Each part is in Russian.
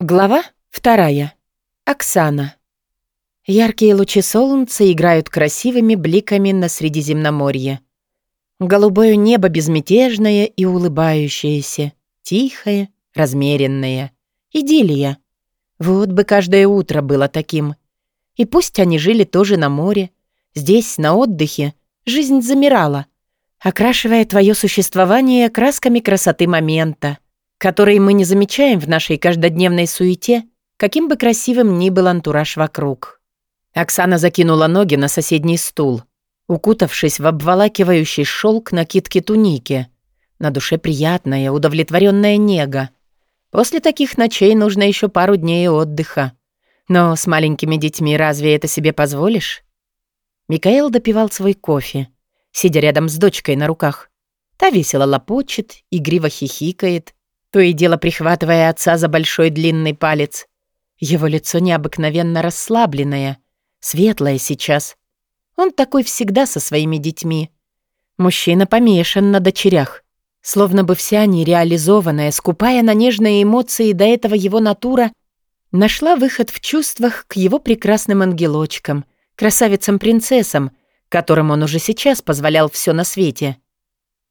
Глава вторая. Оксана. Яркие лучи солнца играют красивыми бликами на Средиземноморье. Голубое небо безмятежное и улыбающееся, тихое, размеренное. Идиллия. Вот бы каждое утро было таким. И пусть они жили тоже на море, здесь, на отдыхе, жизнь замирала, окрашивая твое существование красками красоты момента — которые мы не замечаем в нашей каждодневной суете, каким бы красивым ни был антураж вокруг. Оксана закинула ноги на соседний стул, укутавшись в обволакивающий шелк накидки туники. На душе приятная, удовлетворенная нега. После таких ночей нужно еще пару дней отдыха. Но с маленькими детьми разве это себе позволишь? Микаэл допивал свой кофе, сидя рядом с дочкой на руках. Та весело лопочет, игриво хихикает, то и дело прихватывая отца за большой длинный палец. Его лицо необыкновенно расслабленное, светлое сейчас. Он такой всегда со своими детьми. Мужчина помешан на дочерях. Словно бы вся нереализованная, скупая на нежные эмоции до этого его натура, нашла выход в чувствах к его прекрасным ангелочкам, красавицам-принцессам, которым он уже сейчас позволял все на свете.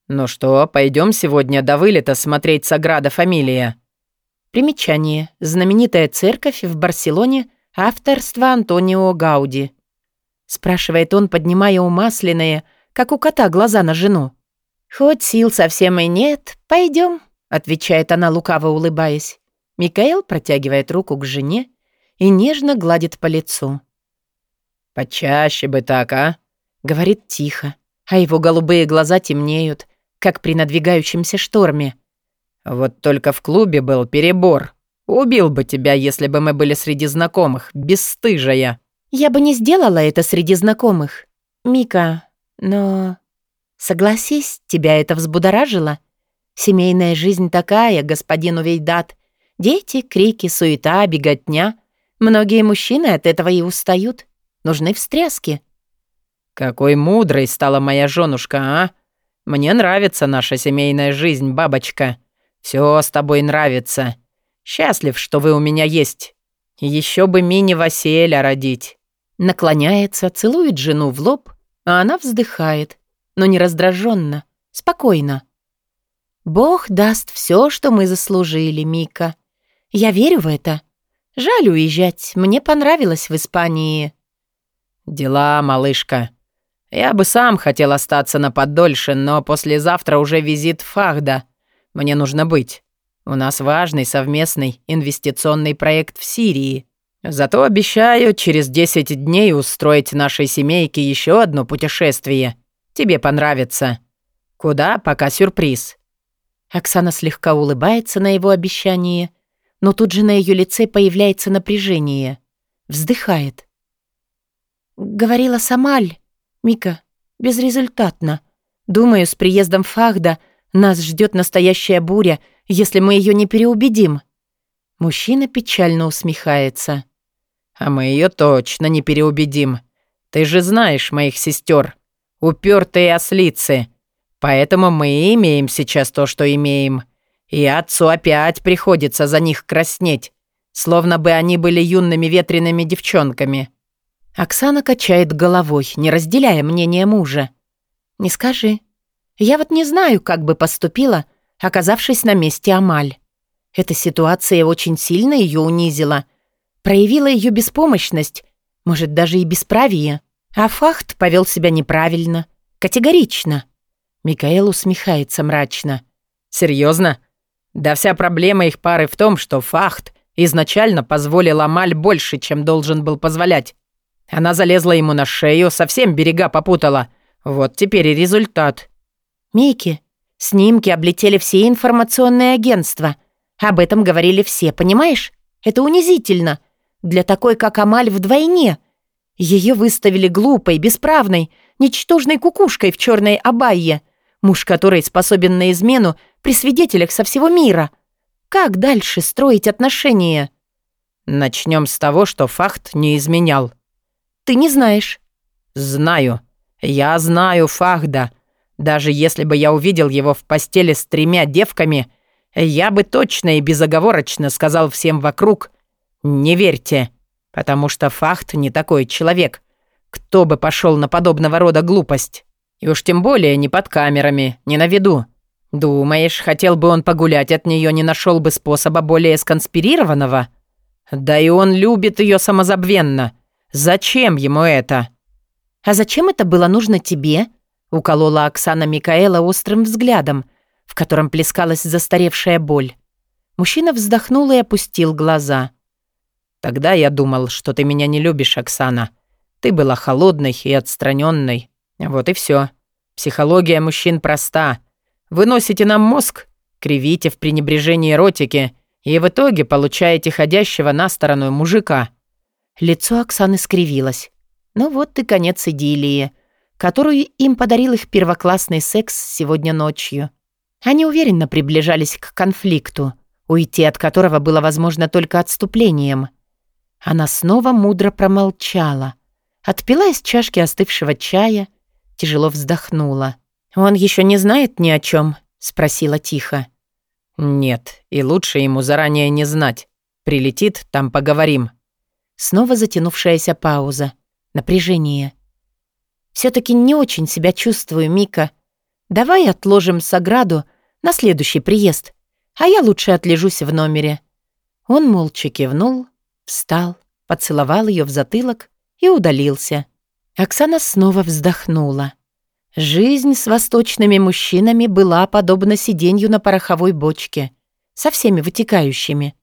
«Ну что, пойдем сегодня до вылета смотреть Саграда Фамилия?» Примечание. Знаменитая церковь в Барселоне авторства Антонио Гауди. Спрашивает он, поднимая умасленные, как у кота, глаза на жену. «Хоть сил совсем и нет, пойдем», — отвечает она, лукаво улыбаясь. Микаэл протягивает руку к жене и нежно гладит по лицу. «Почаще бы так, а?» — говорит тихо, а его голубые глаза темнеют, как при надвигающемся шторме. «Вот только в клубе был перебор. Убил бы тебя, если бы мы были среди знакомых, бесстыжая». «Я бы не сделала это среди знакомых, Мика, но...» «Согласись, тебя это взбудоражило? Семейная жизнь такая, господин Увейдат. Дети, крики, суета, беготня. Многие мужчины от этого и устают. Нужны встряски». «Какой мудрой стала моя женушка, а?» Мне нравится наша семейная жизнь, бабочка. Все с тобой нравится. Счастлив, что вы у меня есть. Еще бы мини-Васиэля родить». Наклоняется, целует жену в лоб, а она вздыхает, но не раздраженно, спокойно. «Бог даст все, что мы заслужили, Мика. Я верю в это. Жаль уезжать, мне понравилось в Испании». «Дела, малышка. Я бы сам хотел остаться на подольше, но послезавтра уже визит Фахда. Мне нужно быть. У нас важный совместный инвестиционный проект в Сирии. Зато обещаю через 10 дней устроить нашей семейке еще одно путешествие. Тебе понравится. Куда, пока сюрприз». Оксана слегка улыбается на его обещание, но тут же на ее лице появляется напряжение. Вздыхает. «Говорила Самаль, Мика, безрезультатно. Думаю, с приездом Фахда нас ждет настоящая буря, если мы ее не переубедим. Мужчина печально усмехается. А мы ее точно не переубедим. Ты же знаешь моих сестер, упертые ослицы. Поэтому мы имеем сейчас то, что имеем. И отцу опять приходится за них краснеть, словно бы они были юными ветреными девчонками. Оксана качает головой, не разделяя мнение мужа. «Не скажи. Я вот не знаю, как бы поступила, оказавшись на месте Амаль. Эта ситуация очень сильно ее унизила, проявила ее беспомощность, может, даже и бесправие. А Фахт повел себя неправильно, категорично». Микаэл усмехается мрачно. «Серьезно? Да вся проблема их пары в том, что Фахт изначально позволил Амаль больше, чем должен был позволять. Она залезла ему на шею, совсем берега попутала. Вот теперь и результат. Мики, снимки облетели все информационные агентства. Об этом говорили все, понимаешь? Это унизительно. Для такой, как Амаль, вдвойне. Ее выставили глупой, бесправной, ничтожной кукушкой в черной абайе, муж которой способен на измену при свидетелях со всего мира. Как дальше строить отношения? Начнем с того, что факт не изменял. Ты не знаешь». «Знаю. Я знаю Фахда. Даже если бы я увидел его в постели с тремя девками, Я бы точно и безоговорочно сказал всем вокруг «не верьте», потому что Фахт не такой человек. Кто бы пошел на подобного рода глупость? И уж тем более не под камерами, не на виду. Думаешь, хотел бы он погулять от нее, не нашел бы способа более сконспирированного? Да и он любит ее самозабвенно. Зачем ему это? А зачем это было нужно тебе? Уколола Оксана Микаэла острым взглядом, в котором плескалась застаревшая боль. Мужчина вздохнул и опустил глаза. «Тогда я думал, что ты меня не любишь, Оксана. Ты была холодной и отстраненной. Вот и все. Психология мужчин проста. Вы носите нам мозг, кривите в пренебрежении эротики и в итоге получаете ходящего на сторону мужика». Лицо Оксаны скривилось. Ну вот и конец идиллии, которую им подарил их первоклассный секс сегодня ночью. Они уверенно приближались к конфликту, уйти от которого было возможно только отступлением. Она снова мудро промолчала, отпила из чашки остывшего чая, тяжело вздохнула. «Он еще не знает ни о чем? спросила тихо. «Нет, и лучше ему заранее не знать. Прилетит, там поговорим». Снова затянувшаяся пауза. Напряжение. все таки не очень себя чувствую, Мика. Давай отложим Саграду на следующий приезд, а я лучше отлежусь в номере». Он молча кивнул, встал, поцеловал ее в затылок и удалился. Оксана снова вздохнула. Жизнь с восточными мужчинами была подобна сиденью на пороховой бочке, со всеми вытекающими.